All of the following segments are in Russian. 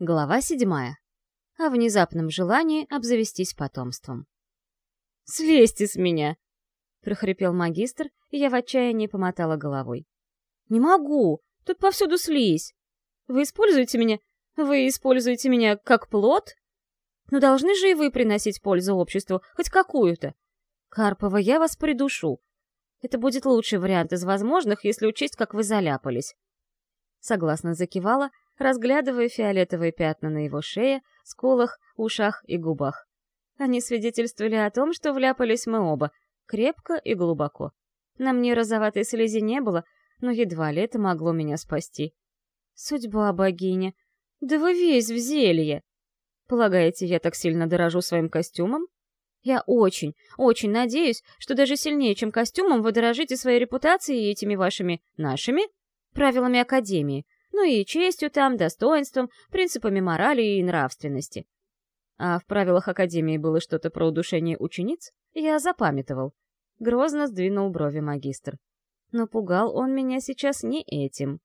Глава седьмая. О внезапном желании обзавестись потомством. «Слезьте с меня!» — прохрипел магистр, и я в отчаянии помотала головой. «Не могу! Тут повсюду слизь! Вы используете меня... Вы используете меня как плод? Но должны же и вы приносить пользу обществу, хоть какую-то. Карпова, я вас придушу. Это будет лучший вариант из возможных, если учесть, как вы заляпались». Согласно закивала, разглядывая фиолетовые пятна на его шее, скулах, ушах и губах. Они свидетельствовали о том, что вляпались мы оба, крепко и глубоко. На мне розоватой слези не было, но едва ли это могло меня спасти. Судьба богиня. Да вы весь в зелье. Полагаете, я так сильно дорожу своим костюмом? Я очень, очень надеюсь, что даже сильнее, чем костюмом, вы дорожите своей репутацией и этими вашими, нашими, правилами Академии, ну и честью там, достоинством, принципами морали и нравственности. А в правилах Академии было что-то про удушение учениц, я запамятовал. Грозно сдвинул брови магистр. Но пугал он меня сейчас не этим.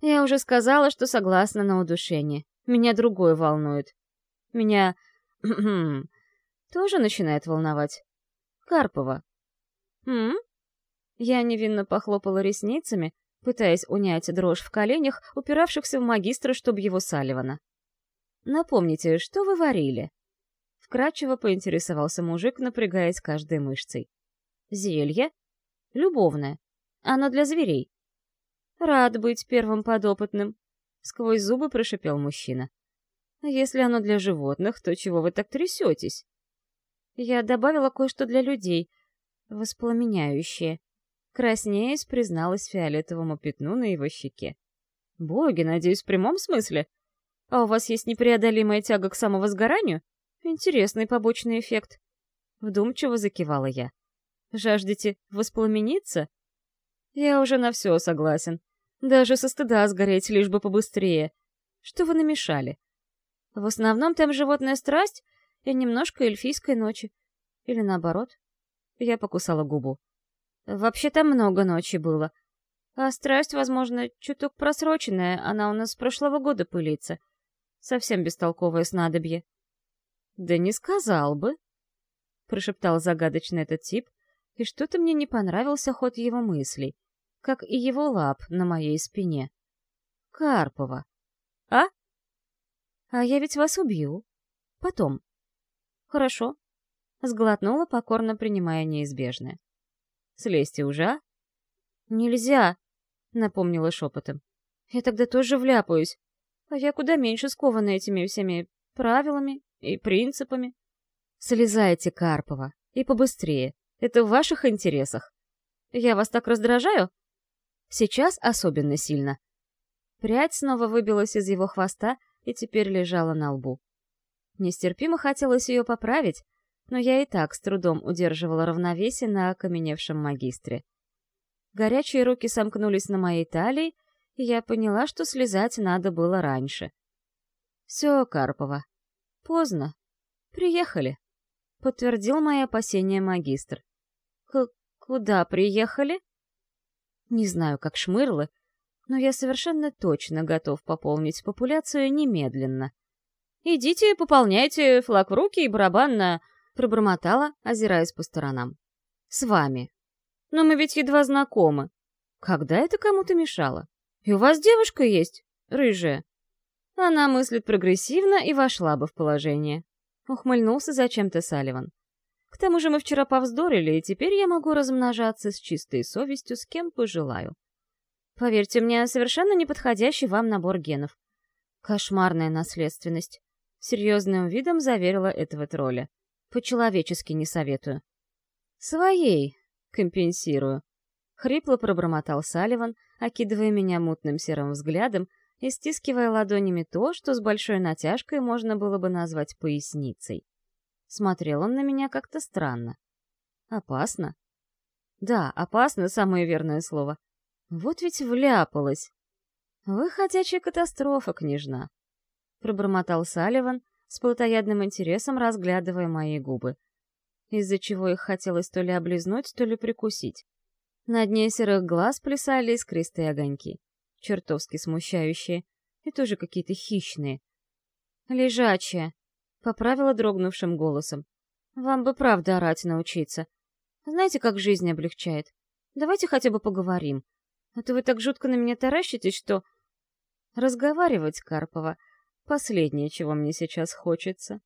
Я уже сказала, что согласна на удушение. Меня другое волнует. Меня... тоже начинает волновать. Карпова. М? Я невинно похлопала ресницами, пытаясь унять дрожь в коленях, упиравшихся в магистра, чтобы его Салливана. «Напомните, что вы варили?» Вкратчиво поинтересовался мужик, напрягаясь каждой мышцей. «Зелье? Любовное. Оно для зверей». «Рад быть первым подопытным», — сквозь зубы прошипел мужчина. «Если оно для животных, то чего вы так трясетесь?» «Я добавила кое-что для людей, воспламеняющее», Краснеясь, призналась фиолетовому пятну на его щеке. «Боги, надеюсь, в прямом смысле? А у вас есть непреодолимая тяга к самовозгоранию? Интересный побочный эффект». Вдумчиво закивала я. «Жаждете воспламениться?» «Я уже на все согласен. Даже со стыда сгореть, лишь бы побыстрее. Что вы намешали?» «В основном там животная страсть и немножко эльфийской ночи. Или наоборот?» Я покусала губу. Вообще-то много ночи было. А страсть, возможно, чуток просроченная, она у нас с прошлого года пылится. Совсем бестолковое снадобье. «Да не сказал бы», — прошептал загадочно этот тип, и что-то мне не понравился ход его мыслей, как и его лап на моей спине. «Карпова. А? А я ведь вас убью. Потом. Хорошо». Сглотнула, покорно принимая неизбежное. Слезьте уже, а?» «Нельзя», — напомнила шепотом. «Я тогда тоже вляпаюсь. А я куда меньше скована этими всеми правилами и принципами». «Слезайте, Карпова, и побыстрее. Это в ваших интересах. Я вас так раздражаю?» «Сейчас особенно сильно». Прядь снова выбилась из его хвоста и теперь лежала на лбу. Нестерпимо хотелось ее поправить, но я и так с трудом удерживала равновесие на окаменевшем магистре. Горячие руки сомкнулись на моей талии, и я поняла, что слезать надо было раньше. «Все, Карпова. Поздно. Приехали», — подтвердил мои опасения магистр. К «Куда приехали?» Не знаю, как шмырлы, но я совершенно точно готов пополнить популяцию немедленно. «Идите, пополняйте флаг в руки и барабан на Пробормотала, озираясь по сторонам. «С вами. Но мы ведь едва знакомы. Когда это кому-то мешало? И у вас девушка есть, рыжая?» Она мыслит прогрессивно и вошла бы в положение. Ухмыльнулся зачем-то Салливан. К тому же мы вчера повздорили, и теперь я могу размножаться с чистой совестью с кем пожелаю. Поверьте, мне совершенно неподходящий вам набор генов. Кошмарная наследственность. Серьезным видом заверила этого тролля. По-человечески не советую. Своей компенсирую. Хрипло пробормотал Салливан, окидывая меня мутным серым взглядом и стискивая ладонями то, что с большой натяжкой можно было бы назвать поясницей. Смотрел он на меня как-то странно. Опасно? Да, опасно — самое верное слово. Вот ведь вляпалась. Вы ходячая катастрофа, княжна. Пробормотал Салливан, с плотоядным интересом разглядывая мои губы, из-за чего их хотелось то ли облизнуть, то ли прикусить. На дне серых глаз плясали искристые огоньки, чертовски смущающие. И тоже какие-то хищные. «Лежачая», — поправила дрогнувшим голосом. «Вам бы правда орать научиться. Знаете, как жизнь облегчает? Давайте хотя бы поговорим. А то вы так жутко на меня таращитесь, что...» Разговаривать, Карпова, последнее, чего мне сейчас хочется.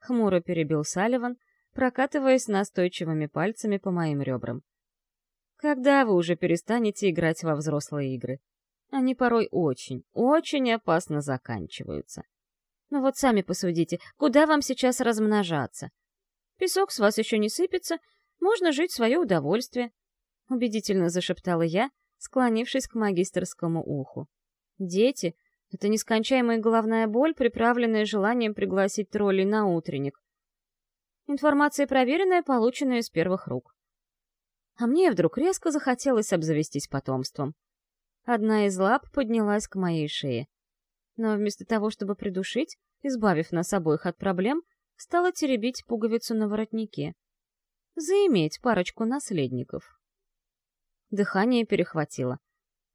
Хмуро перебил Салливан, прокатываясь настойчивыми пальцами по моим ребрам. Когда вы уже перестанете играть во взрослые игры? Они порой очень, очень опасно заканчиваются. Ну вот сами посудите, куда вам сейчас размножаться? Песок с вас еще не сыпется, можно жить в свое удовольствие. Убедительно зашептала я, склонившись к магистрскому уху. Дети — это нескончаемая головная боль, приправленная желанием пригласить троллей на утренник. Информация проверенная, полученная из первых рук. А мне вдруг резко захотелось обзавестись потомством. Одна из лап поднялась к моей шее. Но вместо того, чтобы придушить, избавив нас обоих от проблем, стала теребить пуговицу на воротнике. Заиметь парочку наследников. Дыхание перехватило.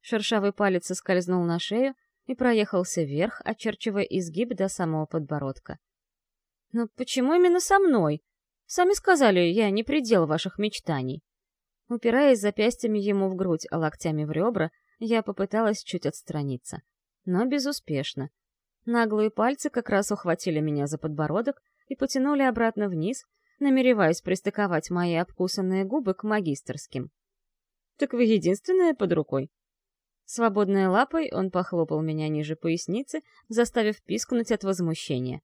Шершавый палец соскользнул на шею и проехался вверх, очерчивая изгиб до самого подбородка. «Но почему именно со мной? Сами сказали, я не предел ваших мечтаний». Упираясь запястьями ему в грудь, а локтями в ребра, я попыталась чуть отстраниться, но безуспешно. Наглые пальцы как раз ухватили меня за подбородок и потянули обратно вниз, намереваясь пристыковать мои обкусанные губы к магистрским. «Так вы единственная под рукой?» Свободной лапой он похлопал меня ниже поясницы, заставив пискнуть от возмущения.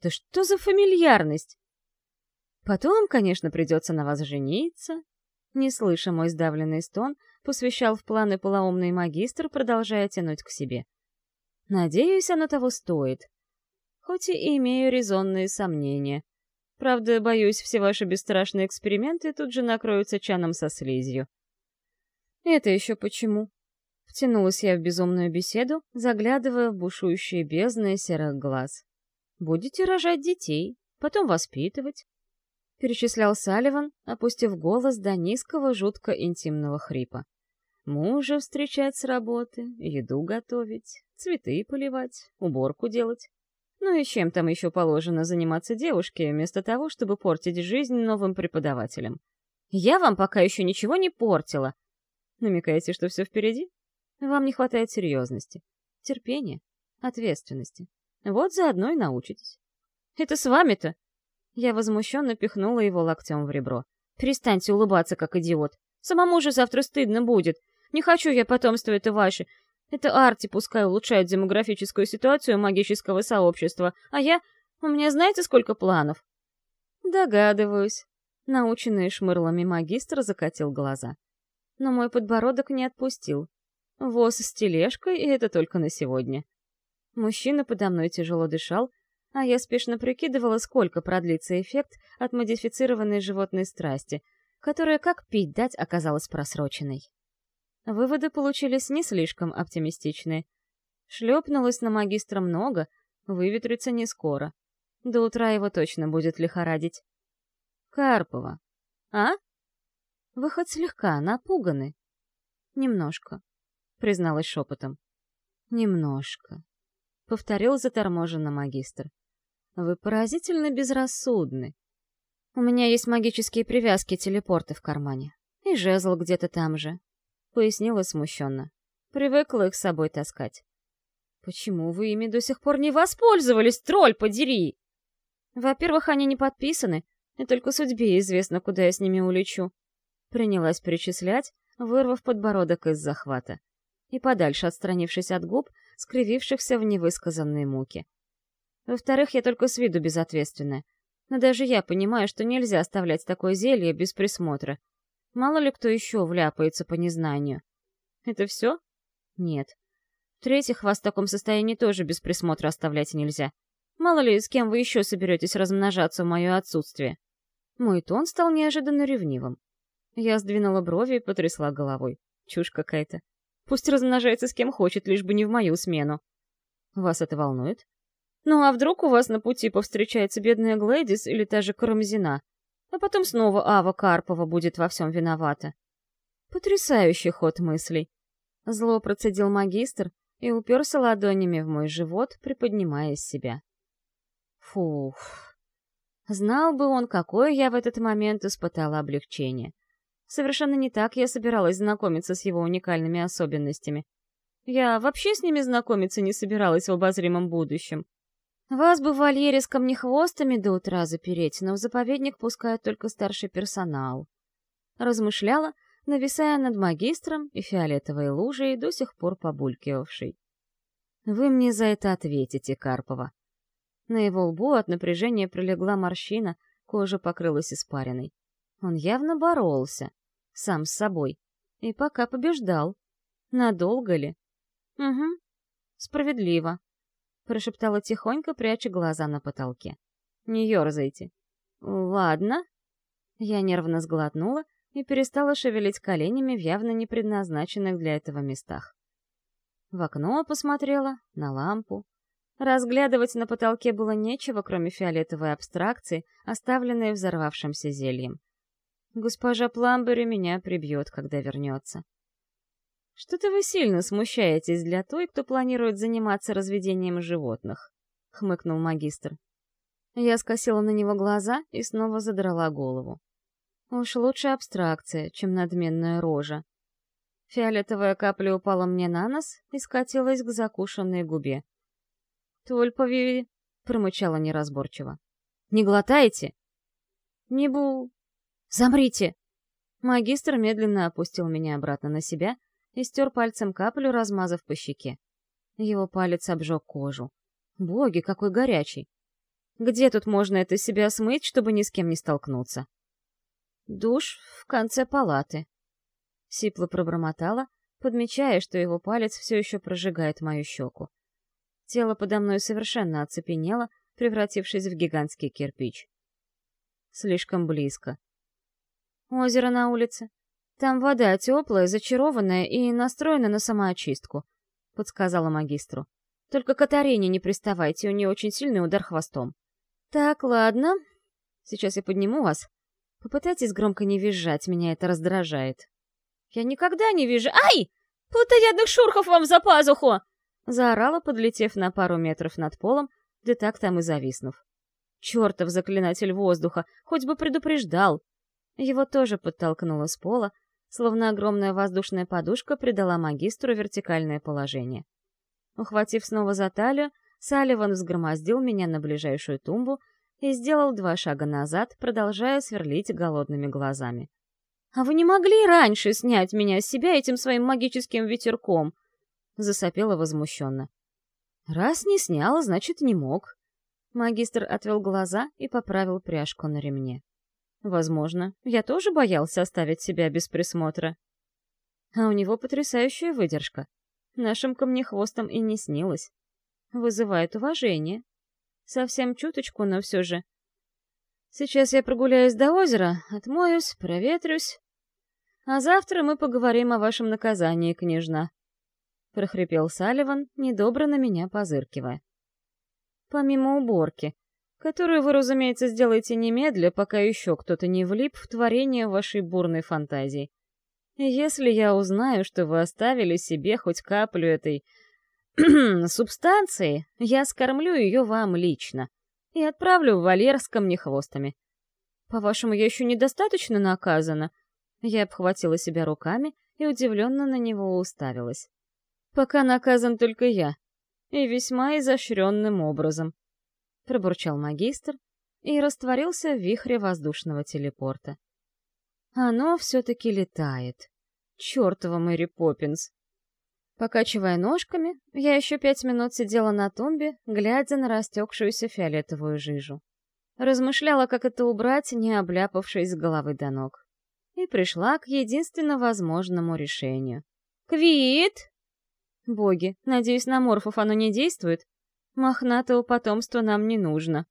«Да что за фамильярность?» «Потом, конечно, придется на вас жениться, не слыша мой сдавленный стон, посвящал в планы полоумный магистр, продолжая тянуть к себе. Надеюсь, оно того стоит. Хоть и имею резонные сомнения. Правда, боюсь, все ваши бесстрашные эксперименты тут же накроются чаном со слизью. Это еще почему? Втянулась я в безумную беседу, заглядывая в бушующие бездны серых глаз. Будете рожать детей, потом воспитывать, перечислял Салливан, опустив голос до низкого, жутко интимного хрипа. Мужа встречать с работы, еду готовить, цветы поливать, уборку делать. Ну и чем там еще положено заниматься девушке, вместо того, чтобы портить жизнь новым преподавателям? Я вам пока еще ничего не портила. Намекаете, что все впереди? Вам не хватает серьезности, терпения, ответственности. Вот заодно и научитесь. Это с вами-то я возмущенно пихнула его локтем в ребро. «Перестаньте улыбаться, как идиот. Самому же завтра стыдно будет. Не хочу я потомство это ваше. Это Арти пускай улучшает демографическую ситуацию магического сообщества, а я... У меня знаете, сколько планов?» «Догадываюсь». Наученный шмырлами магистр закатил глаза. Но мой подбородок не отпустил. Воз с тележкой, и это только на сегодня. Мужчина подо мной тяжело дышал, а я спешно прикидывала, сколько продлится эффект от модифицированной животной страсти, которая, как пить дать, оказалась просроченной. Выводы получились не слишком оптимистичные. Шлепнулось на магистра много, выветрится не скоро. До утра его точно будет лихорадить. Карпова. А? Вы хоть слегка напуганы? Немножко, призналась шепотом. Немножко, повторил заторможенно магистр. Вы поразительно безрассудны. У меня есть магические привязки телепорты в кармане. И жезл где-то там же. Пояснила смущенно. Привыкла их с собой таскать. Почему вы ими до сих пор не воспользовались, тролль, подери? Во-первых, они не подписаны, и только судьбе известно, куда я с ними улечу. Принялась перечислять, вырвав подбородок из захвата. И подальше отстранившись от губ, скривившихся в невысказанной муке. Во-вторых, я только с виду безответственная. Но даже я понимаю, что нельзя оставлять такое зелье без присмотра. Мало ли кто еще вляпается по незнанию. Это все? Нет. В-третьих, вас в таком состоянии тоже без присмотра оставлять нельзя. Мало ли, с кем вы еще соберетесь размножаться в мое отсутствие. Мой тон стал неожиданно ревнивым. Я сдвинула брови и потрясла головой. Чушь какая-то. Пусть размножается с кем хочет, лишь бы не в мою смену. Вас это волнует? Ну а вдруг у вас на пути повстречается бедная Глэдис или та же Карамзина? А потом снова Ава Карпова будет во всем виновата. Потрясающий ход мыслей. Зло процедил магистр и уперся ладонями в мой живот, приподнимая себя. Фух. Знал бы он, какое я в этот момент испытала облегчение. Совершенно не так я собиралась знакомиться с его уникальными особенностями. Я вообще с ними знакомиться не собиралась в обозримом будущем. Вас бы в вольере с камнехвостами до утра запереть, но в заповедник пускают только старший персонал. Размышляла, нависая над магистром и фиолетовой лужей, до сих пор побулькивавшей. Вы мне за это ответите, Карпова. На его лбу от напряжения прилегла морщина, кожа покрылась испариной. Он явно боролся, сам с собой, и пока побеждал. Надолго ли? Угу, справедливо, прошептала тихонько, пряча глаза на потолке. Не ерзайте. Ладно. Я нервно сглотнула и перестала шевелить коленями в явно не предназначенных для этого местах. В окно посмотрела, на лампу, Разглядывать на потолке было нечего, кроме фиолетовой абстракции, оставленной взорвавшимся зельем. Госпожа Пламбери меня прибьет, когда вернется. «Что-то вы сильно смущаетесь для той, кто планирует заниматься разведением животных», — хмыкнул магистр. Я скосила на него глаза и снова задрала голову. Уж лучше абстракция, чем надменная рожа. Фиолетовая капля упала мне на нос и скатилась к закушенной губе. «Тульпови», — промычала неразборчиво. «Не глотаете?» «Не бу...» «Замрите!» Магистр медленно опустил меня обратно на себя и стер пальцем каплю, размазав по щеке. Его палец обжег кожу. Боги, какой горячий! Где тут можно это себя смыть, чтобы ни с кем не столкнуться? Душ в конце палаты. Сипло пробормотала, подмечая, что его палец все еще прожигает мою щеку. Тело подо мной совершенно оцепенело, превратившись в гигантский кирпич. Слишком близко. Озеро на улице. Там вода теплая, зачарованная и настроена на самоочистку, — подсказала магистру. Только Катарине не приставайте, у нее очень сильный удар хвостом. Так, ладно. Сейчас я подниму вас. Попытайтесь громко не визжать, меня это раздражает. Я никогда не вижу. Ай! Плотоядных шурхов вам за пазуху! Заорала, подлетев на пару метров над полом, да так там и зависнув. Чертов заклинатель воздуха, хоть бы предупреждал. Его тоже подтолкнуло с пола, словно огромная воздушная подушка придала магистру вертикальное положение. Ухватив снова за талию, Салливан взгромоздил меня на ближайшую тумбу и сделал два шага назад, продолжая сверлить голодными глазами. «А вы не могли раньше снять меня с себя этим своим магическим ветерком?» засопела возмущенно. «Раз не снял, значит, не мог». Магистр отвел глаза и поправил пряжку на ремне. Возможно, я тоже боялся оставить себя без присмотра. А у него потрясающая выдержка. Нашим камнехвостам и не снилось. Вызывает уважение. Совсем чуточку, но все же. Сейчас я прогуляюсь до озера, отмоюсь, проветрюсь. А завтра мы поговорим о вашем наказании, княжна. — прохрипел Салливан, недобро на меня позыркивая. «Помимо уборки, которую вы, разумеется, сделаете немедля, пока еще кто-то не влип в творение вашей бурной фантазии. Если я узнаю, что вы оставили себе хоть каплю этой... субстанции, я скормлю ее вам лично и отправлю в вольер с камнехвостами. По-вашему, я еще недостаточно наказана?» Я обхватила себя руками и удивленно на него уставилась. Пока наказан только я. И весьма изощренным образом. Пробурчал магистр и растворился в вихре воздушного телепорта. Оно все-таки летает. Чертова Мэри Поппинс. Покачивая ножками, я еще пять минут сидела на тумбе, глядя на растекшуюся фиолетовую жижу. Размышляла, как это убрать, не обляпавшись с головы до ног. И пришла к единственно возможному решению. «Квит!» Боги, надеюсь, на морфов оно не действует? Мохнатого потомства нам не нужно.